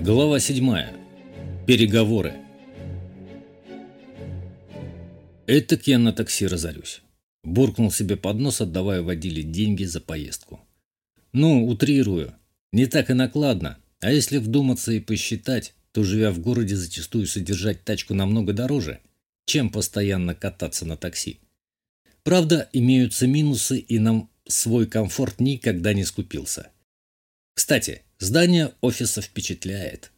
Глава 7. Переговоры. Этак я на такси разорюсь. Буркнул себе под нос, отдавая водиле деньги за поездку. Ну, утрирую. Не так и накладно. А если вдуматься и посчитать, то, живя в городе, зачастую содержать тачку намного дороже, чем постоянно кататься на такси. Правда, имеются минусы, и нам свой комфорт никогда не скупился. Кстати, здание офиса впечатляет.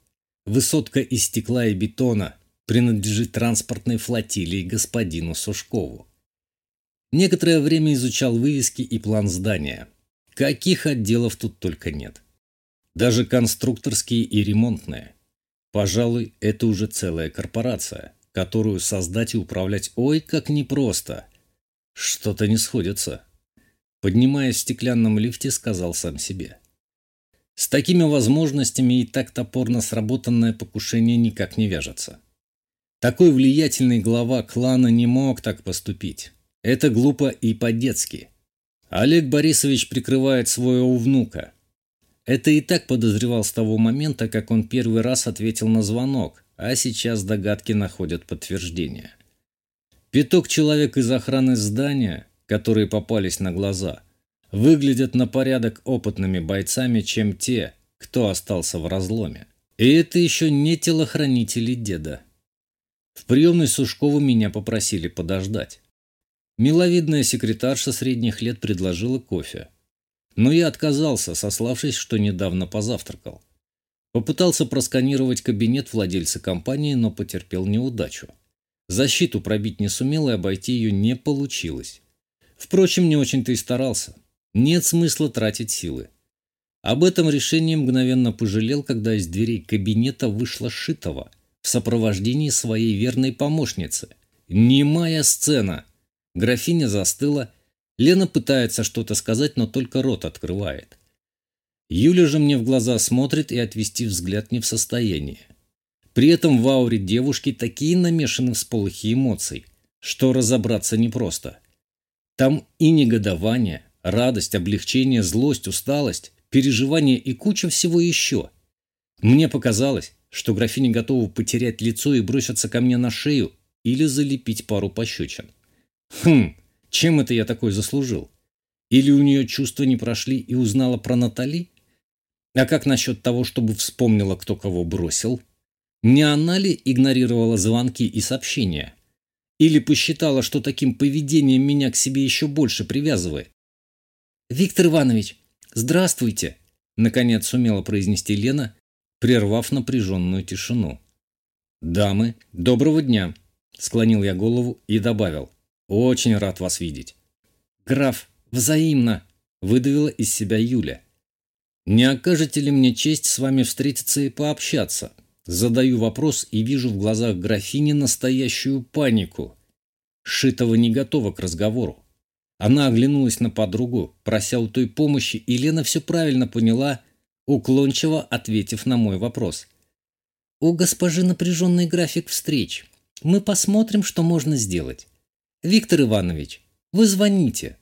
Высотка из стекла и бетона принадлежит транспортной флотилии господину Сушкову. Некоторое время изучал вывески и план здания. Каких отделов тут только нет. Даже конструкторские и ремонтные. Пожалуй, это уже целая корпорация, которую создать и управлять ой как непросто. Что-то не сходится. Поднимаясь в стеклянном лифте, сказал сам себе. С такими возможностями и так топорно сработанное покушение никак не вяжется. Такой влиятельный глава клана не мог так поступить. Это глупо и по-детски. Олег Борисович прикрывает своего внука. Это и так подозревал с того момента, как он первый раз ответил на звонок, а сейчас догадки находят подтверждение. Пяток человек из охраны здания, которые попались на глаза, выглядят на порядок опытными бойцами, чем те, кто остался в разломе. И это еще не телохранители деда. В приемной Сушкову меня попросили подождать. Миловидная секретарша средних лет предложила кофе. Но я отказался, сославшись, что недавно позавтракал. Попытался просканировать кабинет владельца компании, но потерпел неудачу. Защиту пробить не сумел и обойти ее не получилось. Впрочем, не очень-то и старался. Нет смысла тратить силы. Об этом решении мгновенно пожалел, когда из дверей кабинета вышла Шитова в сопровождении своей верной помощницы. Немая сцена. Графиня застыла. Лена пытается что-то сказать, но только рот открывает. Юля же мне в глаза смотрит и отвести взгляд не в состоянии. При этом в ауре девушки такие намешаны всполохи эмоций, что разобраться непросто. Там и негодование, Радость, облегчение, злость, усталость, переживание и куча всего еще. Мне показалось, что графиня готова потерять лицо и броситься ко мне на шею или залепить пару пощечин. Хм, чем это я такой заслужил? Или у нее чувства не прошли и узнала про Натали? А как насчет того, чтобы вспомнила, кто кого бросил? Не она ли игнорировала звонки и сообщения? Или посчитала, что таким поведением меня к себе еще больше привязывает? «Виктор Иванович, здравствуйте!» Наконец сумела произнести Лена, прервав напряженную тишину. «Дамы, доброго дня!» Склонил я голову и добавил. «Очень рад вас видеть!» «Граф, взаимно!» Выдавила из себя Юля. «Не окажете ли мне честь с вами встретиться и пообщаться?» Задаю вопрос и вижу в глазах графини настоящую панику. Шитова не готова к разговору. Она оглянулась на подругу, прося у той помощи, и Лена все правильно поняла, уклончиво ответив на мой вопрос. «У госпожи напряженный график встреч. Мы посмотрим, что можно сделать. Виктор Иванович, вы звоните.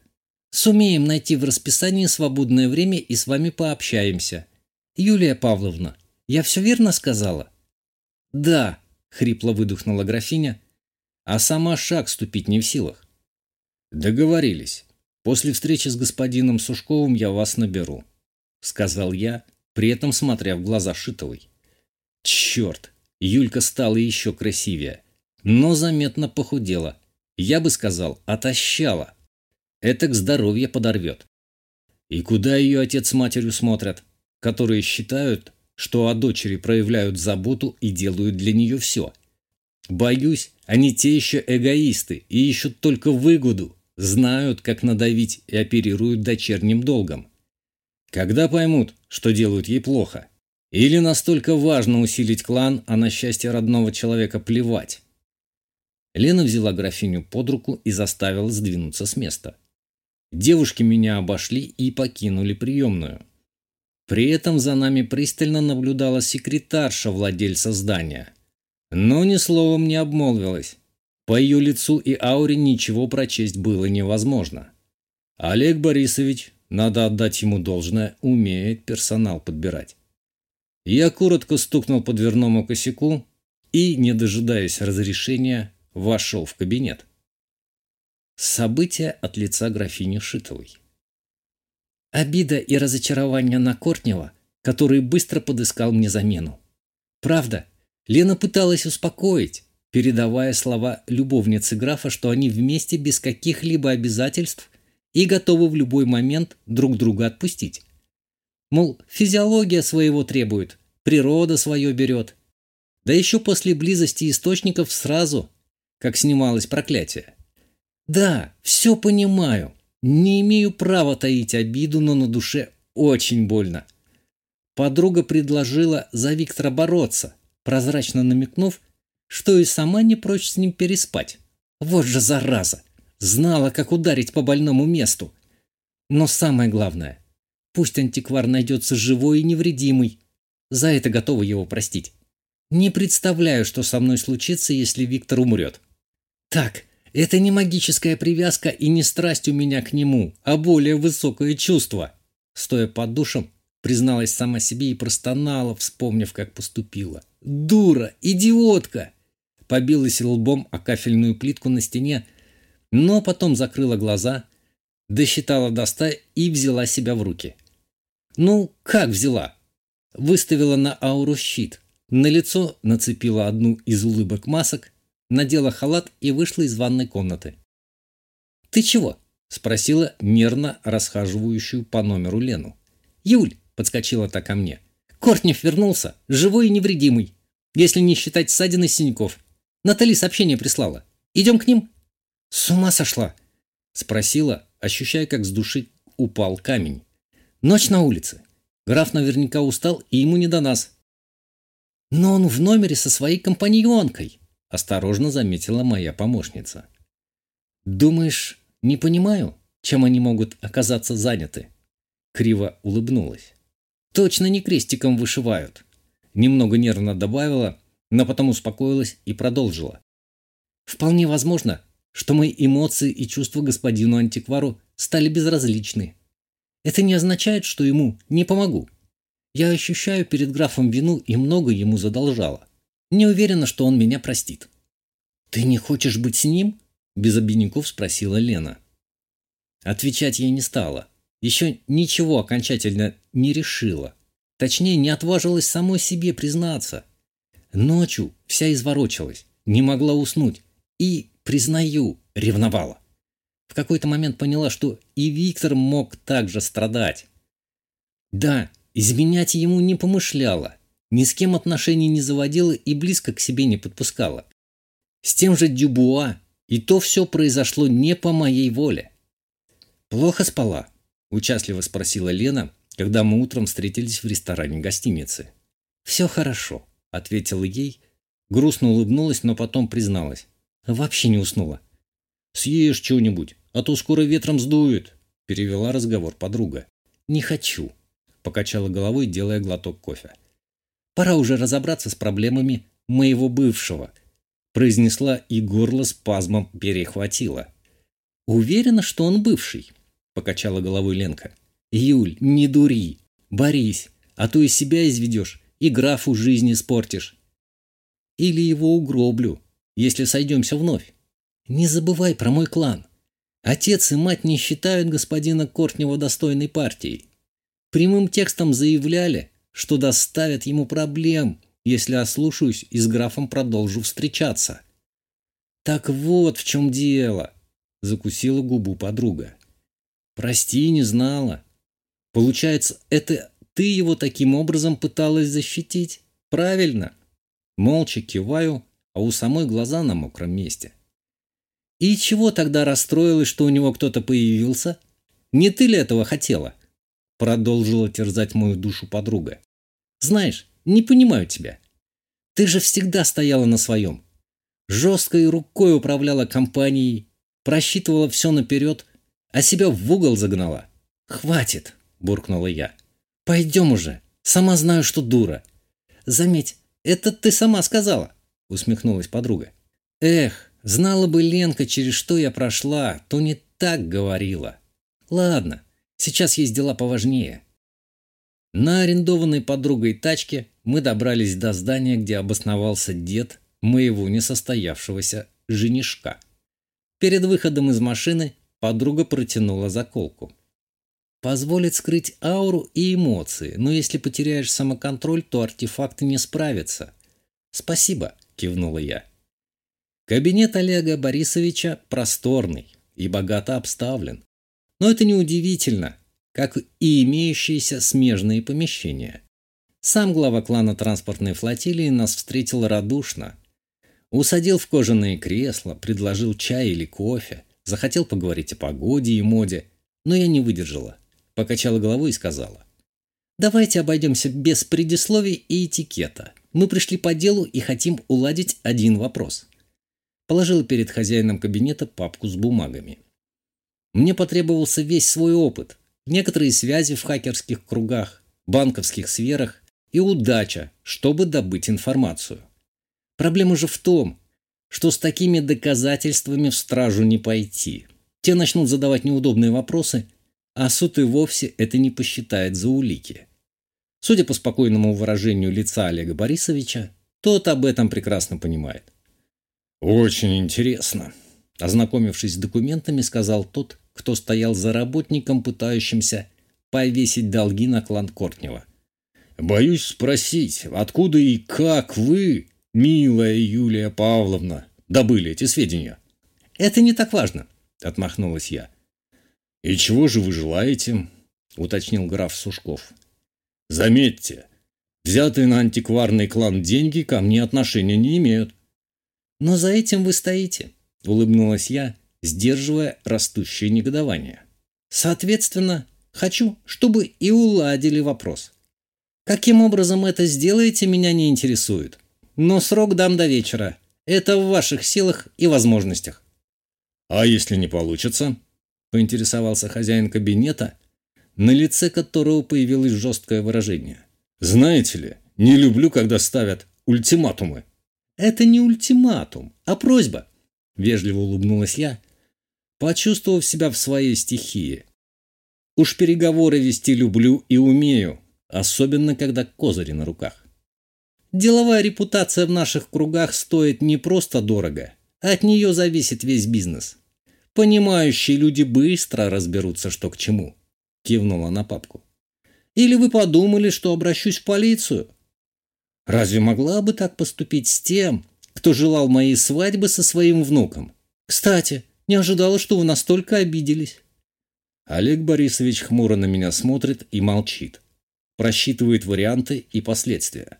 Сумеем найти в расписании свободное время и с вами пообщаемся. Юлия Павловна, я все верно сказала?» «Да», — хрипло выдохнула графиня, а сама шаг ступить не в силах. «Договорились. После встречи с господином Сушковым я вас наберу», — сказал я, при этом смотря в глаза Шитовой. «Черт! Юлька стала еще красивее, но заметно похудела. Я бы сказал, отощала. Это к здоровью подорвет. И куда ее отец с матерью смотрят, которые считают, что о дочери проявляют заботу и делают для нее все. Боюсь, они те еще эгоисты и ищут только выгоду, знают, как надавить и оперируют дочерним долгом. Когда поймут, что делают ей плохо? Или настолько важно усилить клан, а на счастье родного человека плевать? Лена взяла графиню под руку и заставила сдвинуться с места. Девушки меня обошли и покинули приемную. При этом за нами пристально наблюдала секретарша владельца здания. Но ни словом не обмолвилась. По ее лицу и ауре ничего прочесть было невозможно. Олег Борисович, надо отдать ему должное, умеет персонал подбирать. Я коротко стукнул по дверному косяку и, не дожидаясь разрешения, вошел в кабинет. События от лица графини Шитовой. Обида и разочарование на Кортнева, который быстро подыскал мне замену. Правда, Лена пыталась успокоить, передавая слова любовницы графа, что они вместе без каких-либо обязательств и готовы в любой момент друг друга отпустить. Мол, физиология своего требует, природа свое берет. Да еще после близости источников сразу, как снималось проклятие. Да, все понимаю. Не имею права таить обиду, но на душе очень больно. Подруга предложила за Виктора бороться, прозрачно намекнув, что и сама не прочь с ним переспать. Вот же зараза! Знала, как ударить по больному месту. Но самое главное, пусть антиквар найдется живой и невредимый. За это готова его простить. Не представляю, что со мной случится, если Виктор умрет. Так, это не магическая привязка и не страсть у меня к нему, а более высокое чувство. Стоя под душем, призналась сама себе и простонала, вспомнив, как поступила. Дура, идиотка! Побилась лбом о кафельную плитку на стене, но потом закрыла глаза, досчитала до ста и взяла себя в руки. Ну, как взяла? Выставила на ауру щит, на лицо нацепила одну из улыбок масок, надела халат и вышла из ванной комнаты. «Ты чего?» – спросила нервно расхаживающую по номеру Лену. «Юль!» – подскочила та ко мне. «Кортнев вернулся, живой и невредимый, если не считать ссадин и синяков. Натали сообщение прислала. Идем к ним?» «С ума сошла?» – спросила, ощущая, как с души упал камень. «Ночь на улице. Граф наверняка устал, и ему не до нас». «Но он в номере со своей компаньонкой», – осторожно заметила моя помощница. «Думаешь, не понимаю, чем они могут оказаться заняты?» Криво улыбнулась. «Точно не крестиком вышивают». Немного нервно добавила, но потом успокоилась и продолжила. «Вполне возможно, что мои эмоции и чувства господину антиквару стали безразличны. Это не означает, что ему не помогу. Я ощущаю перед графом вину и много ему задолжала. Не уверена, что он меня простит. «Ты не хочешь быть с ним?» – без обиняков спросила Лена. Отвечать ей не стала. Еще ничего окончательно не решила. Точнее, не отважилась самой себе признаться. Ночью вся изворочилась, не могла уснуть и признаю, ревновала. В какой-то момент поняла, что и Виктор мог также страдать. Да, изменять ему не помышляла, ни с кем отношений не заводила и близко к себе не подпускала. С тем же Дюбуа и то все произошло не по моей воле. «Плохо спала?» – участливо спросила Лена, когда мы утром встретились в ресторане гостиницы. «Все хорошо», – ответила ей, грустно улыбнулась, но потом призналась. Вообще не уснула. «Съешь что-нибудь, а то скоро ветром сдует», – перевела разговор подруга. «Не хочу», – покачала головой, делая глоток кофе. «Пора уже разобраться с проблемами моего бывшего», – произнесла и горло спазмом перехватила. «Уверена, что он бывший», – покачала головой Ленка. «Юль, не дури, борись, а то из себя изведешь и графу жизнь испортишь. Или его угроблю, если сойдемся вновь. Не забывай про мой клан. Отец и мать не считают господина Кортнева достойной партией. Прямым текстом заявляли, что доставят ему проблем, если ослушаюсь и с графом продолжу встречаться. Так вот в чем дело, закусила губу подруга. Прости, не знала. Получается, это ты его таким образом пыталась защитить? Правильно. Молча киваю, а у самой глаза на мокром месте. И чего тогда расстроилась, что у него кто-то появился? Не ты ли этого хотела? Продолжила терзать мою душу подруга. Знаешь, не понимаю тебя. Ты же всегда стояла на своем. Жесткой рукой управляла компанией, просчитывала все наперед, а себя в угол загнала. «Хватит!» – буркнула я. «Пойдем уже. Сама знаю, что дура». «Заметь, это ты сама сказала усмехнулась подруга. Эх, знала бы Ленка, через что я прошла, то не так говорила. Ладно, сейчас есть дела поважнее. На арендованной подругой тачке мы добрались до здания, где обосновался дед моего несостоявшегося женишка. Перед выходом из машины подруга протянула заколку. Позволит скрыть ауру и эмоции, но если потеряешь самоконтроль, то артефакты не справятся. Спасибо, кивнула я. Кабинет Олега Борисовича просторный и богато обставлен. Но это неудивительно, как и имеющиеся смежные помещения. Сам глава клана транспортной флотилии нас встретил радушно. Усадил в кожаные кресла, предложил чай или кофе, захотел поговорить о погоде и моде, но я не выдержала. Покачала головой и сказала. «Давайте обойдемся без предисловий и этикета. Мы пришли по делу и хотим уладить один вопрос». Положила перед хозяином кабинета папку с бумагами. Мне потребовался весь свой опыт, некоторые связи в хакерских кругах, банковских сферах и удача, чтобы добыть информацию. Проблема же в том, что с такими доказательствами в стражу не пойти. Те начнут задавать неудобные вопросы, а суд и вовсе это не посчитает за улики. Судя по спокойному выражению лица Олега Борисовича, тот об этом прекрасно понимает. «Очень интересно», – ознакомившись с документами, сказал тот, кто стоял за работником, пытающимся повесить долги на клан Кортнева. «Боюсь спросить, откуда и как вы, милая Юлия Павловна, добыли эти сведения?» «Это не так важно», – отмахнулась я. «И чего же вы желаете?» – уточнил граф Сушков. «Заметьте, взятые на антикварный клан деньги ко мне отношения не имеют». «Но за этим вы стоите», – улыбнулась я, сдерживая растущее негодование. «Соответственно, хочу, чтобы и уладили вопрос. Каким образом это сделаете, меня не интересует. Но срок дам до вечера. Это в ваших силах и возможностях». «А если не получится?» Поинтересовался хозяин кабинета, на лице которого появилось жесткое выражение. «Знаете ли, не люблю, когда ставят ультиматумы». «Это не ультиматум, а просьба», – вежливо улыбнулась я, почувствовав себя в своей стихии. «Уж переговоры вести люблю и умею, особенно когда козыри на руках. Деловая репутация в наших кругах стоит не просто дорого, а от нее зависит весь бизнес. Понимающие люди быстро разберутся, что к чему», – кивнула на папку. «Или вы подумали, что обращусь в полицию? Разве могла бы так поступить с тем, кто желал моей свадьбы со своим внуком? Кстати, не ожидала, что вы настолько обиделись». Олег Борисович хмуро на меня смотрит и молчит. Просчитывает варианты и последствия.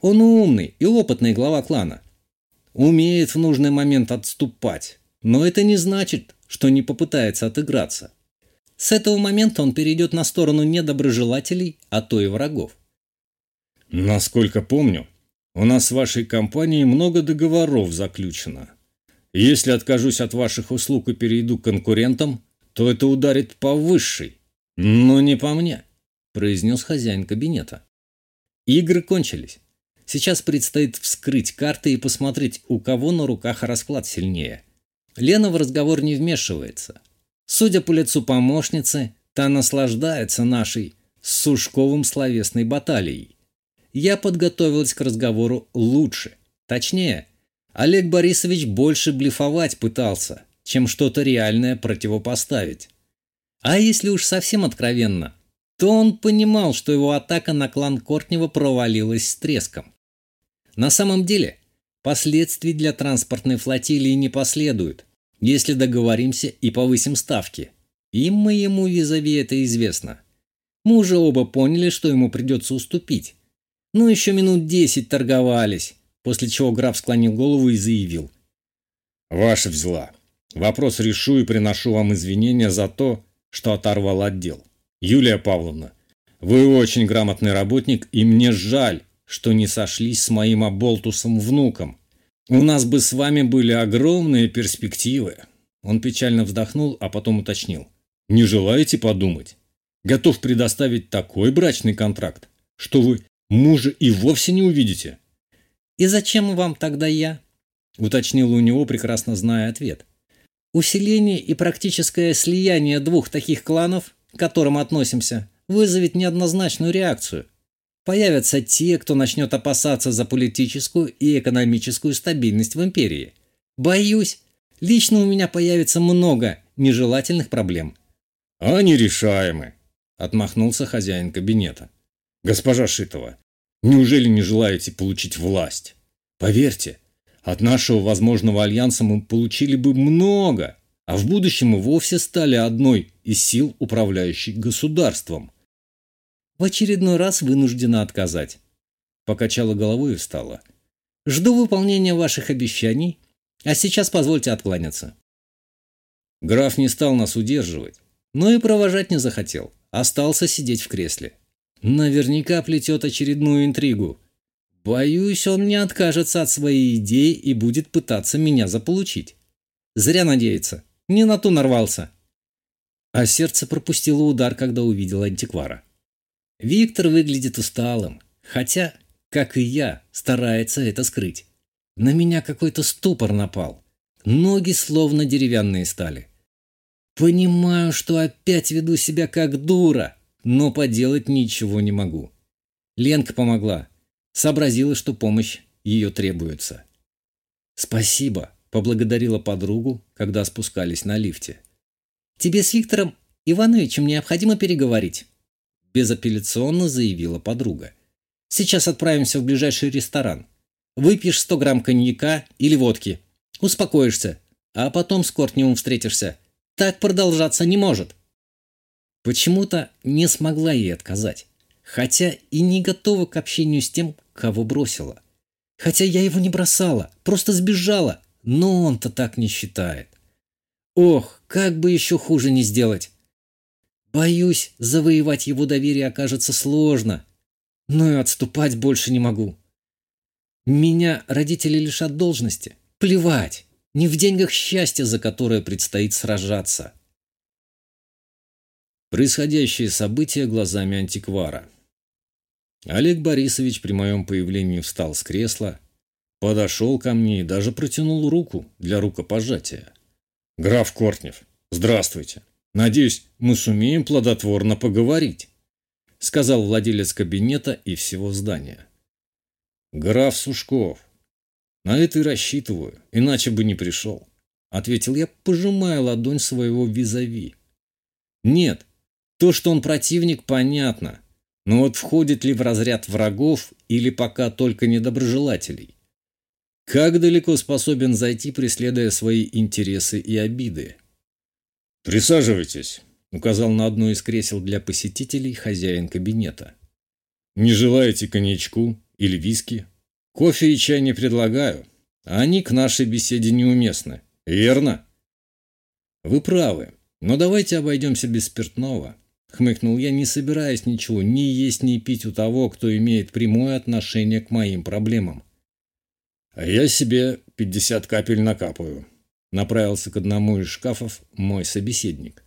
Он умный и опытный глава клана. Умеет в нужный момент отступать, но это не значит, что не попытается отыграться. С этого момента он перейдет на сторону недоброжелателей, а то и врагов. Насколько помню, у нас с вашей компанией много договоров заключено. Если откажусь от ваших услуг и перейду к конкурентам, то это ударит по высшей, но не по мне, произнес хозяин кабинета. Игры кончились. Сейчас предстоит вскрыть карты и посмотреть, у кого на руках расклад сильнее. Лена в разговор не вмешивается. Судя по лицу помощницы, та наслаждается нашей с Сушковым словесной баталией. Я подготовилась к разговору лучше. Точнее, Олег Борисович больше блефовать пытался, чем что-то реальное противопоставить. А если уж совсем откровенно, то он понимал, что его атака на клан Кортнева провалилась с треском. На самом деле, последствий для транспортной флотилии не последует если договоримся и повысим ставки. И моему визави это известно. Мы уже оба поняли, что ему придется уступить. Ну, еще минут десять торговались, после чего граф склонил голову и заявил. «Ваша взяла. Вопрос решу и приношу вам извинения за то, что оторвал отдел. Юлия Павловна, вы очень грамотный работник, и мне жаль, что не сошлись с моим оболтусом внуком. У нас бы с вами были огромные перспективы. Он печально вздохнул, а потом уточнил. Не желаете подумать? Готов предоставить такой брачный контракт, что вы мужа и вовсе не увидите. И зачем вам тогда я? Уточнил у него, прекрасно зная ответ. Усиление и практическое слияние двух таких кланов, к которым относимся, вызовет неоднозначную реакцию. Появятся те, кто начнет опасаться за политическую и экономическую стабильность в империи. Боюсь, лично у меня появится много нежелательных проблем. «Они решаемы», – отмахнулся хозяин кабинета. «Госпожа Шитова, неужели не желаете получить власть? Поверьте, от нашего возможного альянса мы получили бы много, а в будущем мы вовсе стали одной из сил, управляющих государством в очередной раз вынуждена отказать. Покачала головой и встала. Жду выполнения ваших обещаний, а сейчас позвольте откланяться. Граф не стал нас удерживать, но и провожать не захотел. Остался сидеть в кресле. Наверняка плетет очередную интригу. Боюсь, он не откажется от своей идеи и будет пытаться меня заполучить. Зря надеется. Не на ту нарвался. А сердце пропустило удар, когда увидел антиквара. Виктор выглядит усталым, хотя, как и я, старается это скрыть. На меня какой-то ступор напал. Ноги словно деревянные стали. Понимаю, что опять веду себя как дура, но поделать ничего не могу. Ленка помогла. Сообразила, что помощь ее требуется. «Спасибо», – поблагодарила подругу, когда спускались на лифте. «Тебе с Виктором Ивановичем необходимо переговорить» безапелляционно заявила подруга. «Сейчас отправимся в ближайший ресторан. Выпьешь 100 грамм коньяка или водки. Успокоишься, а потом с Кортневым встретишься. Так продолжаться не может». Почему-то не смогла ей отказать, хотя и не готова к общению с тем, кого бросила. Хотя я его не бросала, просто сбежала, но он-то так не считает. Ох, как бы еще хуже не сделать. Боюсь, завоевать его доверие окажется сложно, но и отступать больше не могу. Меня родители лишат должности. Плевать, не в деньгах счастья, за которое предстоит сражаться. Происходящее событие глазами антиквара. Олег Борисович при моем появлении встал с кресла, подошел ко мне и даже протянул руку для рукопожатия. «Граф Кортнев, здравствуйте!» Надеюсь, мы сумеем плодотворно поговорить», — сказал владелец кабинета и всего здания. «Граф Сушков, на это и рассчитываю, иначе бы не пришел», — ответил я, пожимая ладонь своего визави. «Нет, то, что он противник, понятно, но вот входит ли в разряд врагов или пока только недоброжелателей? Как далеко способен зайти, преследуя свои интересы и обиды?» «Присаживайтесь», — указал на одно из кресел для посетителей хозяин кабинета. «Не желаете коньячку или виски? Кофе и чай не предлагаю. Они к нашей беседе неуместны. Верно?» «Вы правы, но давайте обойдемся без спиртного», — хмыкнул я, не собираясь ничего ни есть, ни пить у того, кто имеет прямое отношение к моим проблемам. «А я себе пятьдесят капель накапаю», Направился к одному из шкафов мой собеседник.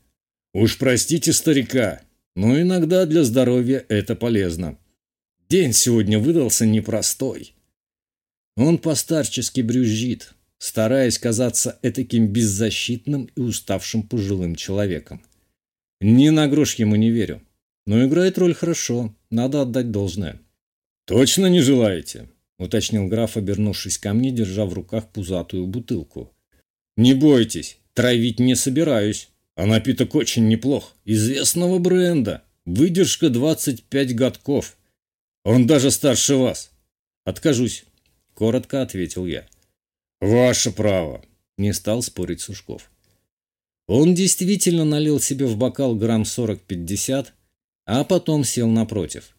«Уж простите старика, но иногда для здоровья это полезно. День сегодня выдался непростой». Он постарчески брюзжит, стараясь казаться этаким беззащитным и уставшим пожилым человеком. Ни на грош ему не верю, но играет роль хорошо, надо отдать должное. «Точно не желаете?» – уточнил граф, обернувшись ко мне, держа в руках пузатую бутылку. Не бойтесь, травить не собираюсь. А напиток очень неплох. Известного бренда. Выдержка 25 годков. Он даже старше вас. Откажусь, коротко ответил я. Ваше право, не стал спорить Сушков. Он действительно налил себе в бокал грамм 40-50, а потом сел напротив.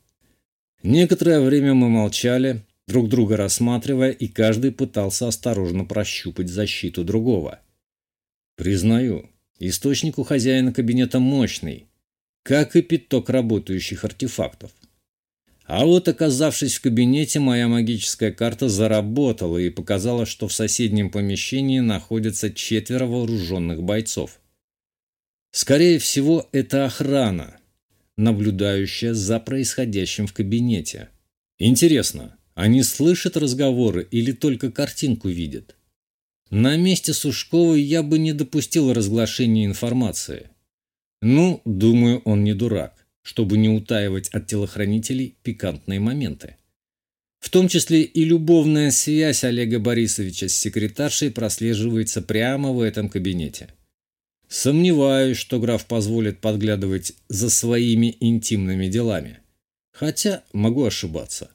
Некоторое время мы молчали, друг друга рассматривая, и каждый пытался осторожно прощупать защиту другого. Признаю, источник у хозяина кабинета мощный, как и пяток работающих артефактов. А вот оказавшись в кабинете, моя магическая карта заработала и показала, что в соседнем помещении находятся четверо вооруженных бойцов. Скорее всего, это охрана, наблюдающая за происходящим в кабинете. Интересно, они слышат разговоры или только картинку видят? На месте Сушковой я бы не допустил разглашения информации. Ну, думаю, он не дурак. чтобы не утаивать от телохранителей пикантные моменты. В том числе и любовная связь Олега Борисовича с секретаршей прослеживается прямо в этом кабинете. Сомневаюсь, что граф позволит подглядывать за своими интимными делами. Хотя могу ошибаться.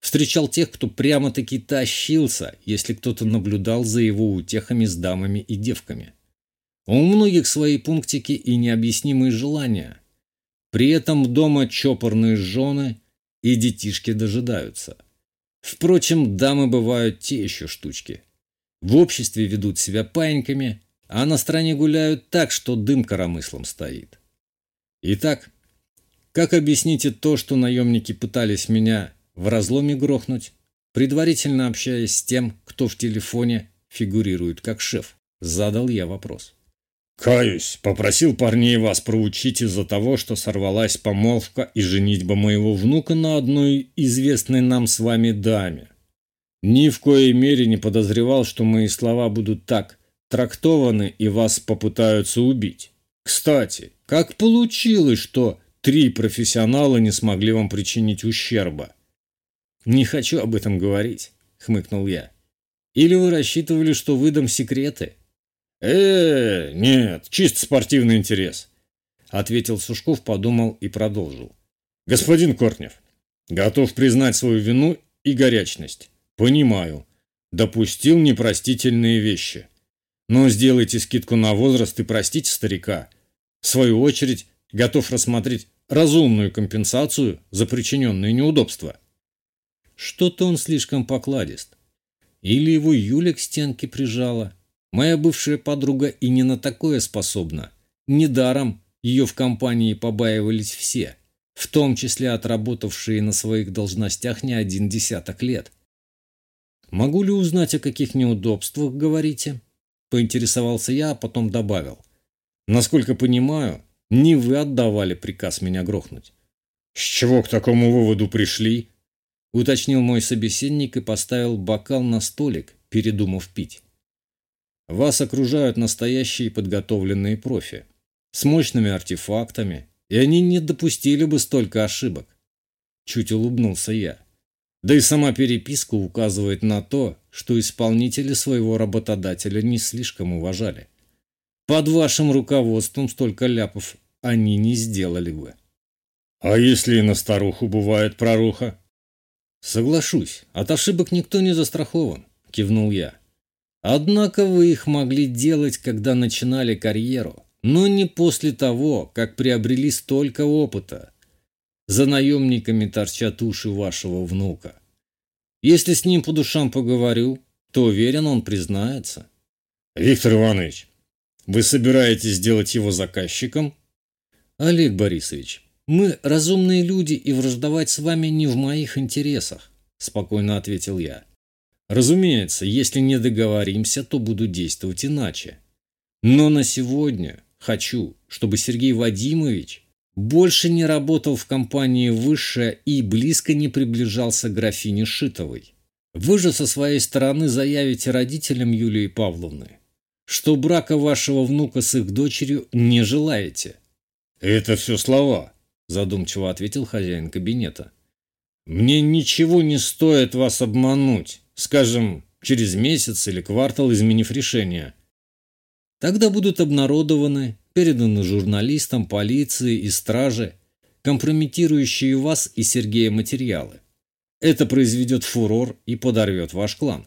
Встречал тех, кто прямо-таки тащился, если кто-то наблюдал за его утехами с дамами и девками. У многих свои пунктики и необъяснимые желания. При этом дома чопорные жены и детишки дожидаются. Впрочем, дамы бывают те еще штучки. В обществе ведут себя паиньками, а на стороне гуляют так, что дым коромыслом стоит. Итак, как объясните то, что наемники пытались меня в разломе грохнуть, предварительно общаясь с тем, кто в телефоне фигурирует как шеф? Задал я вопрос. «Каюсь, попросил парней вас проучить из-за того, что сорвалась помолвка и женитьба моего внука на одной известной нам с вами даме. Ни в коей мере не подозревал, что мои слова будут так трактованы и вас попытаются убить. Кстати, как получилось, что три профессионала не смогли вам причинить ущерба?» «Не хочу об этом говорить», — хмыкнул я. «Или вы рассчитывали, что выдам секреты?» э нет, чисто спортивный интерес», — ответил Сушков, подумал и продолжил. «Господин Кортнев, готов признать свою вину и горячность. Понимаю, допустил непростительные вещи. Но сделайте скидку на возраст и простите старика. В свою очередь, готов рассмотреть разумную компенсацию за причиненные неудобства». Что-то он слишком покладист. Или его Юля к стенке прижала. Моя бывшая подруга и не на такое способна. Недаром ее в компании побаивались все, в том числе отработавшие на своих должностях не один десяток лет. «Могу ли узнать, о каких неудобствах говорите?» Поинтересовался я, а потом добавил. «Насколько понимаю, не вы отдавали приказ меня грохнуть». «С чего к такому выводу пришли?» Уточнил мой собеседник и поставил бокал на столик, передумав пить. Вас окружают настоящие подготовленные профи, с мощными артефактами, и они не допустили бы столько ошибок. Чуть улыбнулся я. Да и сама переписка указывает на то, что исполнители своего работодателя не слишком уважали. Под вашим руководством столько ляпов они не сделали бы. А если и на старуху бывает проруха? Соглашусь, от ошибок никто не застрахован, кивнул я. Однако вы их могли делать, когда начинали карьеру, но не после того, как приобрели столько опыта. За наемниками торчат уши вашего внука. Если с ним по душам поговорю, то уверен, он признается. Виктор Иванович, вы собираетесь сделать его заказчиком? Олег Борисович, мы разумные люди, и враждовать с вами не в моих интересах, спокойно ответил я. Разумеется, если не договоримся, то буду действовать иначе. Но на сегодня хочу, чтобы Сергей Вадимович больше не работал в компании «Высшая» и близко не приближался к графине Шитовой. Вы же со своей стороны заявите родителям Юлии Павловны, что брака вашего внука с их дочерью не желаете. «Это все слова», – задумчиво ответил хозяин кабинета. «Мне ничего не стоит вас обмануть скажем, через месяц или квартал, изменив решение. Тогда будут обнародованы, переданы журналистам, полиции и страже, компрометирующие вас и Сергея материалы. Это произведет фурор и подорвет ваш клан.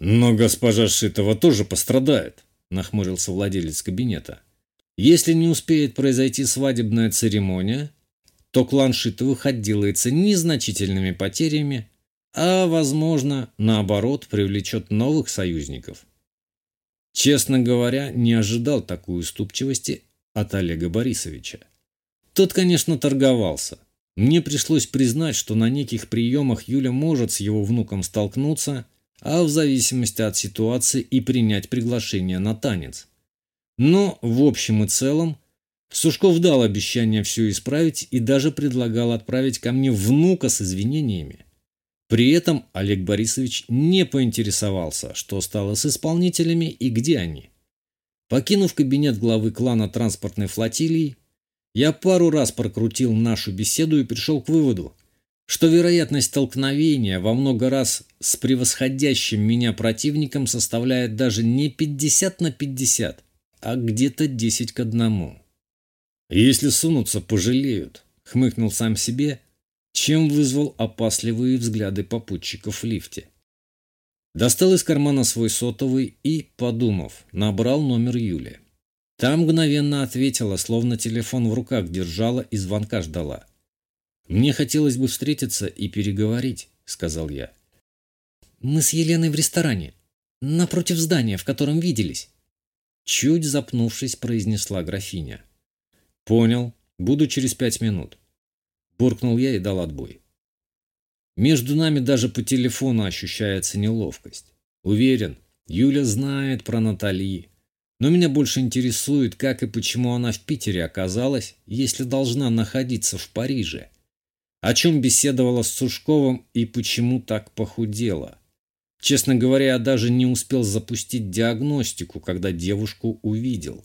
Но госпожа Шитова тоже пострадает, нахмурился владелец кабинета. Если не успеет произойти свадебная церемония, то клан Шитовых отделается незначительными потерями а, возможно, наоборот, привлечет новых союзников. Честно говоря, не ожидал такой уступчивости от Олега Борисовича. Тот, конечно, торговался. Мне пришлось признать, что на неких приемах Юля может с его внуком столкнуться, а в зависимости от ситуации и принять приглашение на танец. Но, в общем и целом, Сушков дал обещание все исправить и даже предлагал отправить ко мне внука с извинениями. При этом Олег Борисович не поинтересовался, что стало с исполнителями и где они. Покинув кабинет главы клана транспортной флотилии, Я пару раз прокрутил нашу беседу и пришел к выводу, что вероятность столкновения во много раз с превосходящим меня противником составляет даже не 50 на 50, а где-то 10 к одному. Если сунутся, пожалеют, хмыкнул сам себе, чем вызвал опасливые взгляды попутчиков в лифте. Достал из кармана свой сотовый и, подумав, набрал номер Юли. Та мгновенно ответила, словно телефон в руках держала и звонка ждала. «Мне хотелось бы встретиться и переговорить», — сказал я. «Мы с Еленой в ресторане, напротив здания, в котором виделись», — чуть запнувшись, произнесла графиня. «Понял. Буду через пять минут». Буркнул я и дал отбой. Между нами даже по телефону ощущается неловкость. Уверен, Юля знает про Натали. Но меня больше интересует, как и почему она в Питере оказалась, если должна находиться в Париже о чем беседовала с Сушковым и почему так похудела. Честно говоря, я даже не успел запустить диагностику, когда девушку увидел.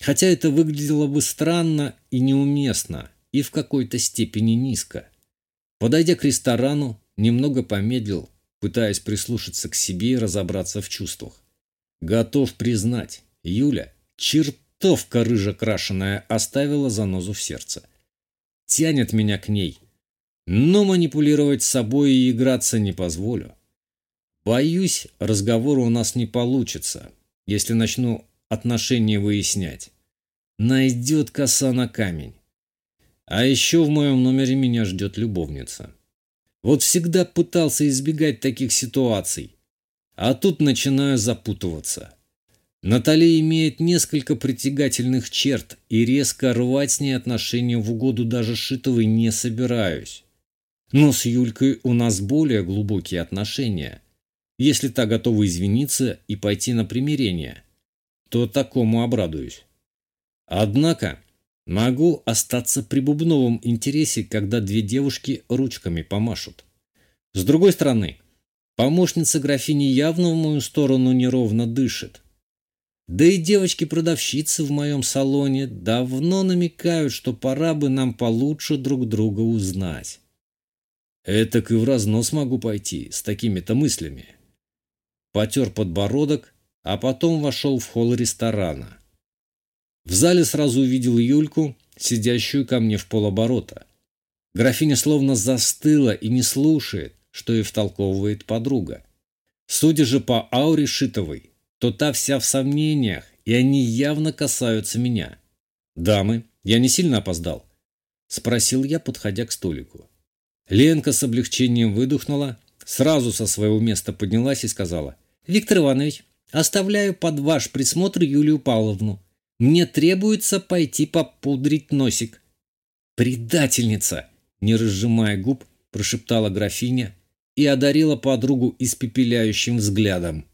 Хотя это выглядело бы странно и неуместно, и в какой-то степени низко. Подойдя к ресторану, немного помедлил, пытаясь прислушаться к себе и разобраться в чувствах. Готов признать, Юля, чертовка рыжекрашенная, оставила занозу в сердце. Тянет меня к ней, но манипулировать собой и играться не позволю. Боюсь, разговора у нас не получится, если начну отношения выяснять. Найдет коса на камень. А еще в моем номере меня ждет любовница. Вот всегда пытался избегать таких ситуаций, а тут начинаю запутываться. Наталья имеет несколько притягательных черт, и резко рвать с ней отношения в угоду даже Шитовой не собираюсь. Но с Юлькой у нас более глубокие отношения. Если та готова извиниться и пойти на примирение, то такому обрадуюсь. Однако могу остаться при бубновом интересе, когда две девушки ручками помашут. С другой стороны, помощница графини явно в мою сторону неровно дышит. Да и девочки-продавщицы в моем салоне давно намекают, что пора бы нам получше друг друга узнать. Этак и в разнос могу пойти с такими-то мыслями. Потер подбородок, а потом вошел в холл ресторана. В зале сразу увидел Юльку, сидящую ко мне в полоборота. Графиня словно застыла и не слушает, что и втолковывает подруга. Судя же по ауре Шитовой, то та вся в сомнениях, и они явно касаются меня. «Дамы, я не сильно опоздал?» – спросил я, подходя к столику. Ленка с облегчением выдохнула, сразу со своего места поднялась и сказала. «Виктор Иванович, оставляю под ваш присмотр Юлию Павловну. Мне требуется пойти попудрить носик». «Предательница!» – не разжимая губ, прошептала графиня и одарила подругу испепеляющим взглядом.